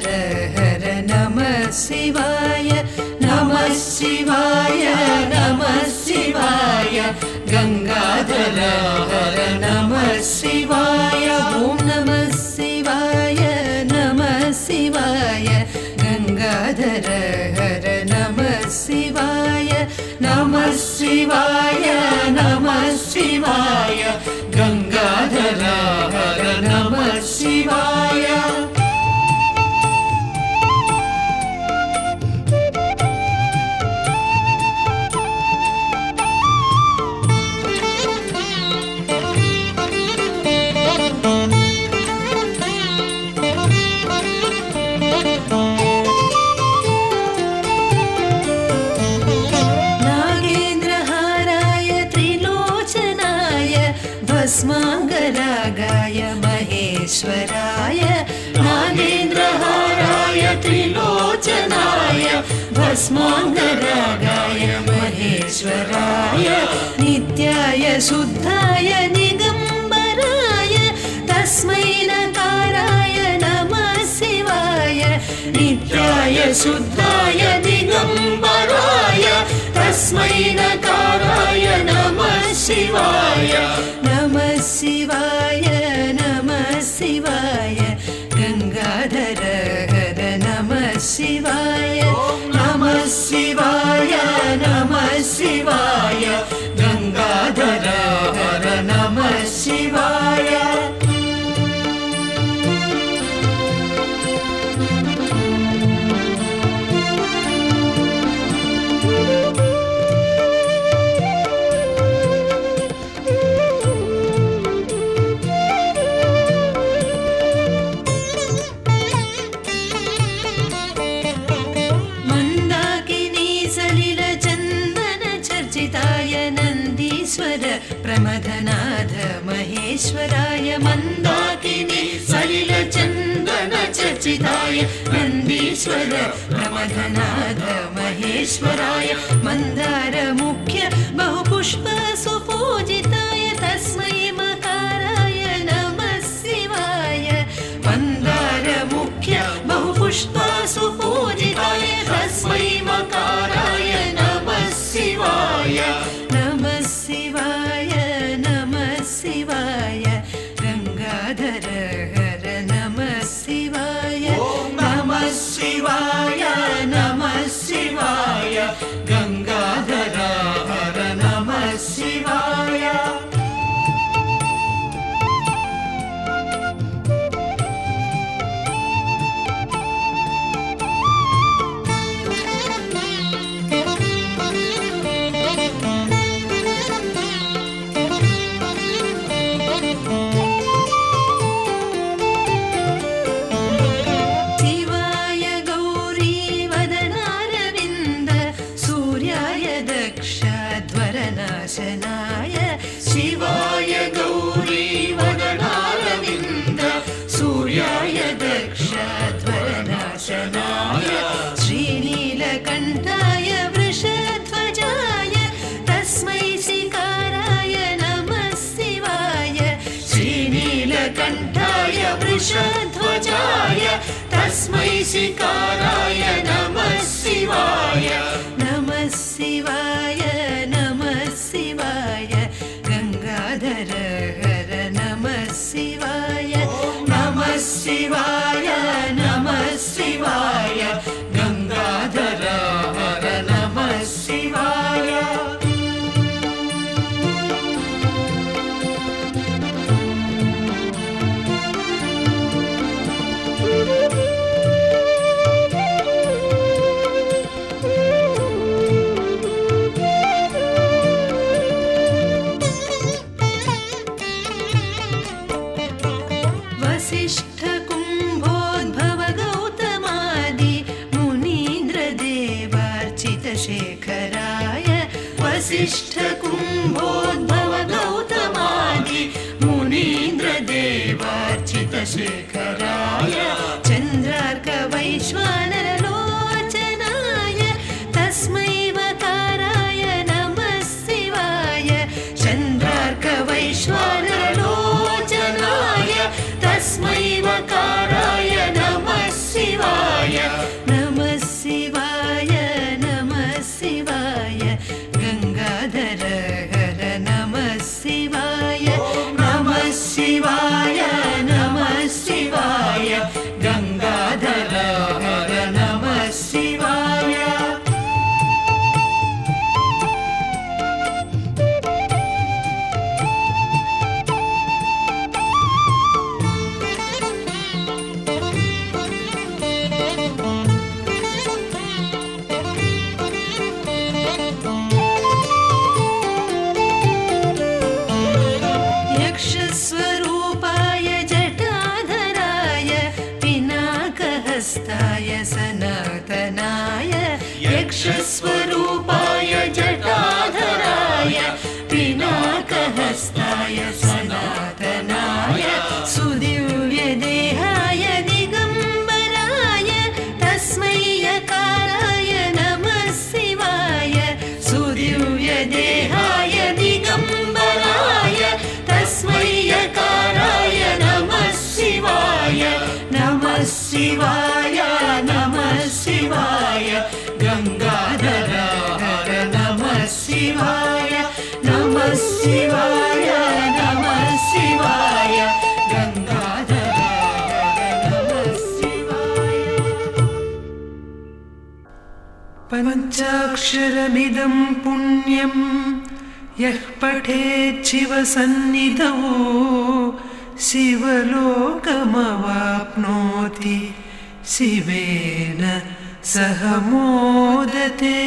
हर हर नमः शिवाय नम शिवाय नमः शिवाय। गङ्गाधर हर नम शिवाय ॐ नम शिवाय नम शिवाय। गङ्गाधर हर नम शिवाय नम शिवाय नम शिवाय। गङ्गाधर हर गम शिवाय। भस्माङ्गरागाय महेश्वराय नागेन्द्रहाराय त्रिलोचनाय भस्माङ्गरागाय महेश्वराय नित्याय शुद्धाय निगम्बराय तस्मै नकाराय नमः शिवाय नित्याय शुद्धाय दिगम्बराय तस्मै नकाराय नमः शिवाय प्रमथनाथ महेश्वराय मन्दाकिनी सलिल चन्दन चर्चिताय नन्दीश्वर प्रमथनाथ महेश्वराय मन्दार मुख्य बहुपुष्प सुपूजिताय तस्मै मकाराय नमः शिवाय। मन्दार मुख्य बहुपुष्प शिवाय नमः शिवाय सूर्याय दक्षध्वरनाशनाय श्रीनीलकण्ठाय वृषध्वजाय तस्मै शिकाराय नमः शिवाय श्रीनीलकण्ठाय वृषध्वजाय तस्मै शिकाराय नमः शिवाय। नमः शिवाय नमः शिवाय गङ्गाधर हर नमः शिवाय वसिष्ठ स्ताय सनातनाय यक्षस्वरूपाय जटाधराय पिनाकहस्ताय सनातनाय सूर्यव्यदेहाय दिगम्बराय तस्मै यकाराय नमः शिवाय सूर्यव्यदेहाय दिगम्बराय तस्मै यकाराय नमः शिवाय नमः शिवाय। शिवाय गङ्गाधर हर नमः शिवाय नमः शिवाय नमः शिवाय गङ्गाधर हर नमः शिवाय। पञ्चाक्षरमिदं पुण्यं यः पठेत् शिवसन्निधौ शिवलोकमवाप्नोति शिवेन सह मोदते।